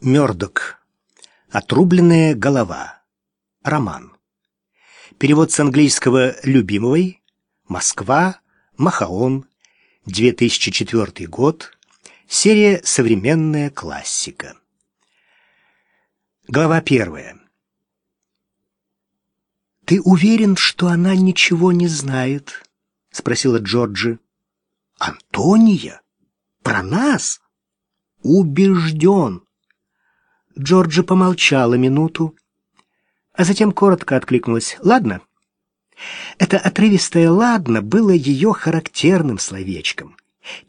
Мёрдок. Отрубленная голова. Роман. Перевод с английского «Любимовой». Москва. Махаон. 2004 год. Серия «Современная классика». Глава первая. «Ты уверен, что она ничего не знает?» — спросила Джорджи. «Антония? Про нас?» «Убежден». Джорджи помолчала минуту, а затем коротко откликнулась. «Ладно». Это отрывистое «ладно» было ее характерным словечком,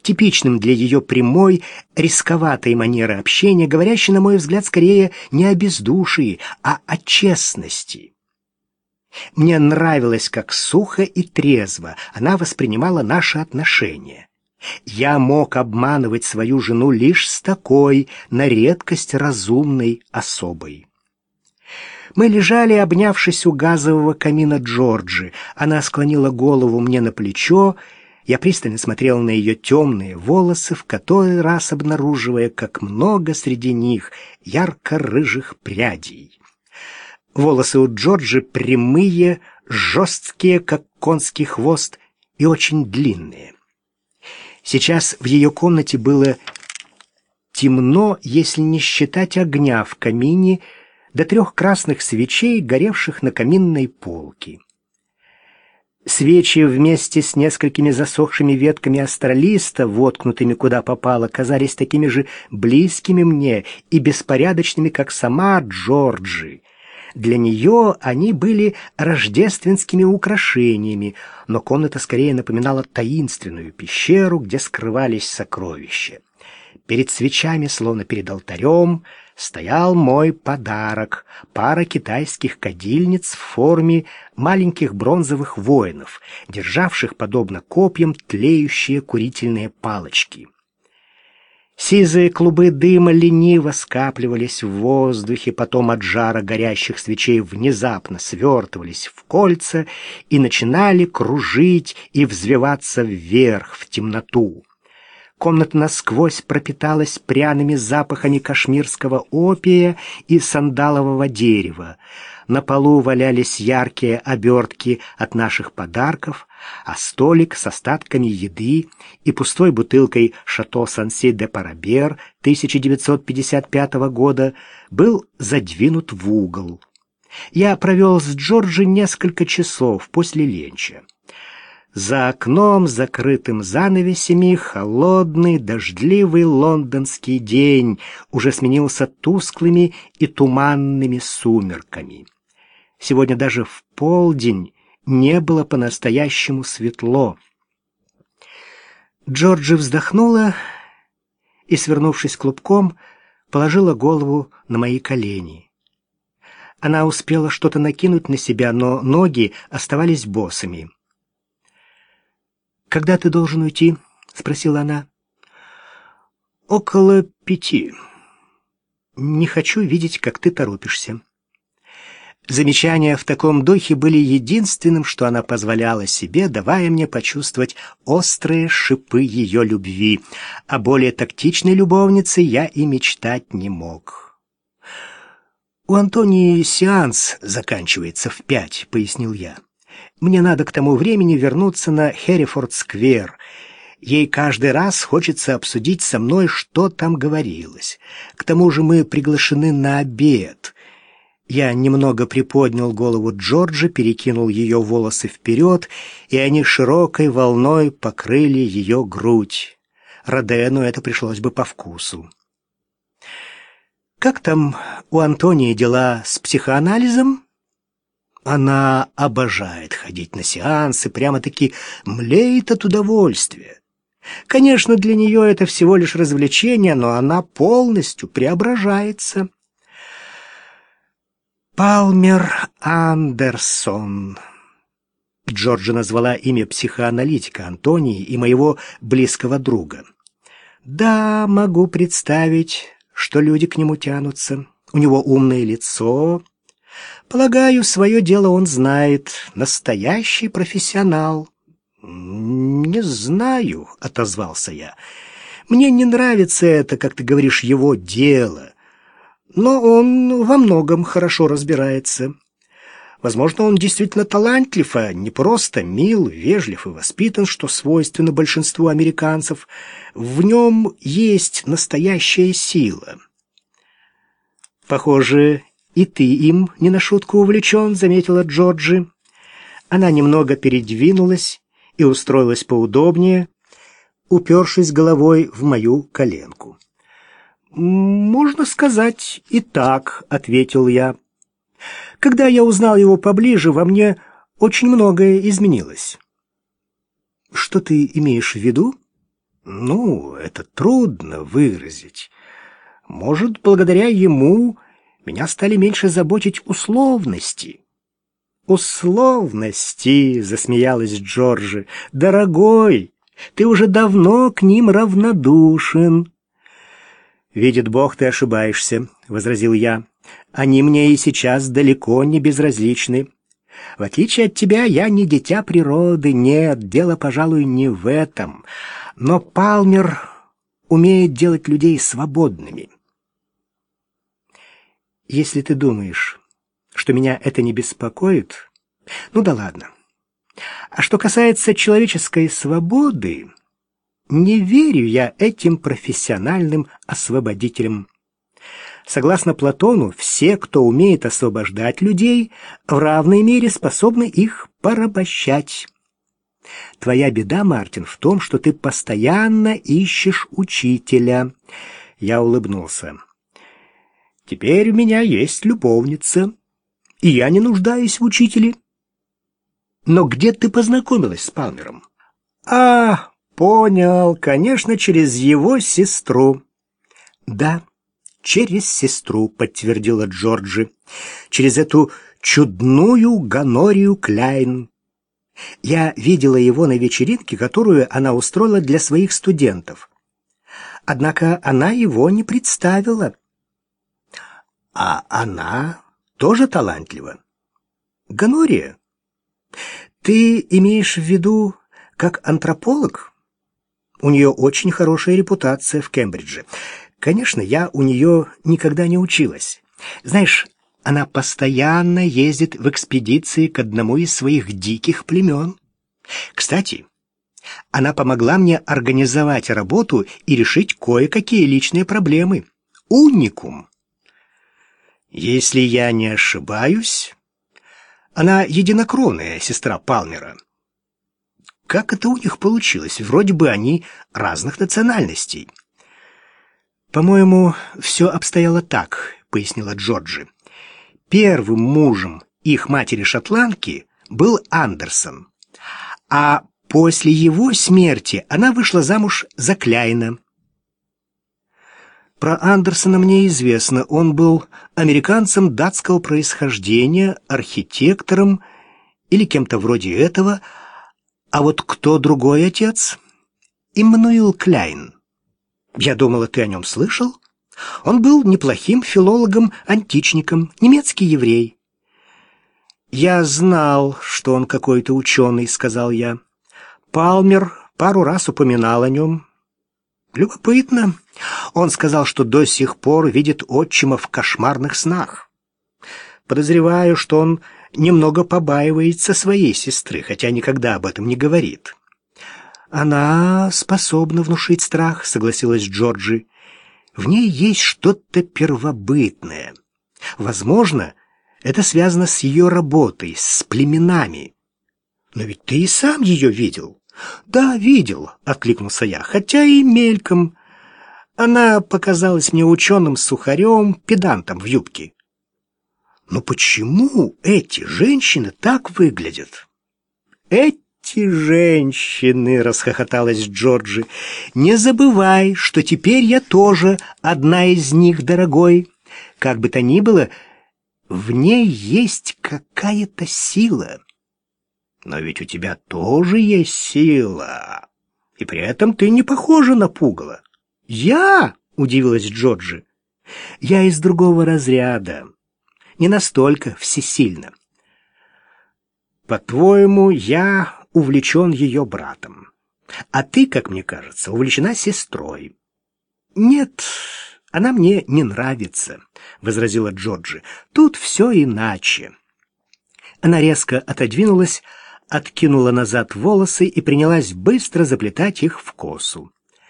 типичным для ее прямой, рисковатой манеры общения, говорящей, на мой взгляд, скорее не о бездушии, а о честности. Мне нравилось, как сухо и трезво она воспринимала наши отношения. Я мог обманывать свою жену лишь с такой, на редкость разумной особой. Мы лежали, обнявшись у газового камина Джорджи. Она склонила голову мне на плечо. Я пристально смотрел на ее темные волосы, в который раз обнаруживая, как много среди них ярко-рыжих прядей. Волосы у Джорджи прямые, жесткие, как конский хвост, и очень длинные. Сейчас в ее комнате было темно, если не считать огня в камине, до трех красных свечей, горевших на каминной полке. Свечи вместе с несколькими засохшими ветками астролиста, воткнутыми куда попало, казались такими же близкими мне и беспорядочными, как сама Джорджи. Для нее они были рождественскими украшениями, но комната скорее напоминала таинственную пещеру, где скрывались сокровища. Перед свечами, словно перед алтарем, стоял мой подарок — пара китайских кадильниц в форме маленьких бронзовых воинов, державших, подобно копьям, тлеющие курительные палочки. Сизые клубы дыма лениво скапливались в воздухе, потом от жара горящих свечей внезапно свертывались в кольца и начинали кружить и взвиваться вверх в темноту. Комната насквозь пропиталась пряными запахами кашмирского опия и сандалового дерева. На полу валялись яркие обертки от наших подарков, а столик с остатками еды и пустой бутылкой «Шато Санси де Парабер» 1955 года был задвинут в угол. Я провел с Джорджи несколько часов после ленча. За окном, закрытым занавесями, холодный, дождливый лондонский день уже сменился тусклыми и туманными сумерками. Сегодня даже в полдень не было по-настоящему светло. Джорджи вздохнула и, свернувшись клубком, положила голову на мои колени. Она успела что-то накинуть на себя, но ноги оставались босыми. «Когда ты должен уйти?» — спросила она. «Около пяти. Не хочу видеть, как ты торопишься». Замечания в таком духе были единственным, что она позволяла себе, давая мне почувствовать острые шипы ее любви. А более тактичной любовницы я и мечтать не мог. «У Антонии сеанс заканчивается в пять», — пояснил я. Мне надо к тому времени вернуться на Херрифорд-сквер. Ей каждый раз хочется обсудить со мной, что там говорилось. К тому же мы приглашены на обед. Я немного приподнял голову Джорджа, перекинул ее волосы вперед, и они широкой волной покрыли ее грудь. Родену это пришлось бы по вкусу. «Как там у Антонии дела с психоанализом?» Она обожает ходить на сеансы, прямо-таки млеет от удовольствия. Конечно, для нее это всего лишь развлечение, но она полностью преображается. Палмер Андерсон. Джорджа назвала имя психоаналитика Антонии и моего близкого друга. Да, могу представить, что люди к нему тянутся. У него умное лицо, Полагаю, свое дело он знает, настоящий профессионал. Не знаю, отозвался я. Мне не нравится это, как ты говоришь, его дело. но он во многом хорошо разбирается. Возможно, он действительно талантлив, а не просто мил, вежлив и воспитан, что свойственно большинству американцев. В нем есть настоящая сила. Похоже, и ты им не на шутку увлечен, заметила Джорджи. Она немного передвинулась и устроилась поудобнее, упершись головой в мою коленку. «Можно сказать и так», — ответил я. Когда я узнал его поближе, во мне очень многое изменилось. Что ты имеешь в виду? Ну, это трудно выразить. Может, благодаря ему меня стали меньше заботить условности. Условности, засмеялась Джорджи. Дорогой, ты уже давно к ним равнодушен. Видит Бог, ты ошибаешься, возразил я. Они мне и сейчас далеко не безразличны. В отличие от тебя, я не дитя природы, нет, дело, пожалуй, не в этом. Но Палмер умеет делать людей свободными. Если ты думаешь, что меня это не беспокоит, ну да ладно. А что касается человеческой свободы, не верю я этим профессиональным освободителям. Согласно Платону, все, кто умеет освобождать людей, в равной мере способны их порабощать. Твоя беда, Мартин, в том, что ты постоянно ищешь учителя. Я улыбнулся. Теперь у меня есть любовница, и я не нуждаюсь в учителе. Но где ты познакомилась с Палмером? А, понял, конечно, через его сестру. Да, «Через сестру», — подтвердила Джорджи. «Через эту чудную Ганорию Кляйн. Я видела его на вечеринке, которую она устроила для своих студентов. Однако она его не представила. А она тоже талантлива. Ганория, ты имеешь в виду как антрополог? У нее очень хорошая репутация в Кембридже. Конечно, я у нее никогда не училась. Знаешь, она постоянно ездит в экспедиции к одному из своих диких племен. Кстати, она помогла мне организовать работу и решить кое-какие личные проблемы. Уникум. Если я не ошибаюсь, она единокровная сестра Палмера. Как это у них получилось? Вроде бы они разных национальностей. «По-моему, все обстояло так», — пояснила Джорджи. «Первым мужем их матери-шотландки был Андерсон, а после его смерти она вышла замуж за Кляйна». Про Андерсона мне известно. Он был американцем датского происхождения, архитектором или кем-то вроде этого. А вот кто другой отец? Иммануил Кляйн. Я думала, ты о нем слышал? Он был неплохим филологом-античником, немецкий еврей. Я знал, что он какой-то ученый, сказал я. Палмер пару раз упоминал о нем. Любопытно. Он сказал, что до сих пор видит отчима в кошмарных снах. Подозреваю, что он немного побаивается своей сестры, хотя никогда об этом не говорит. «Она способна внушить страх», — согласилась Джорджи. «В ней есть что-то первобытное. Возможно, это связано с ее работой, с племенами. Но ведь ты и сам ее видел». «Да, видел», — откликнулся я, — «хотя и мельком. Она показалась мне ученым сухарем, педантом в юбке». «Но почему эти женщины так выглядят?» «Эти эти женщины!» — расхохоталась Джорджи. «Не забывай, что теперь я тоже одна из них, дорогой. Как бы то ни было, в ней есть какая-то сила. Но ведь у тебя тоже есть сила, и при этом ты не похожа на пугало». «Я?» — удивилась Джорджи. «Я из другого разряда, не настолько всесильно». «По-твоему, я увлечен ее братом. А ты, как мне кажется, увлечена сестрой. Нет, Она мне не нравится, возразила Джорджи. Тут все иначе. Она резко отодвинулась, откинула назад волосы и принялась быстро заплетать их в косу.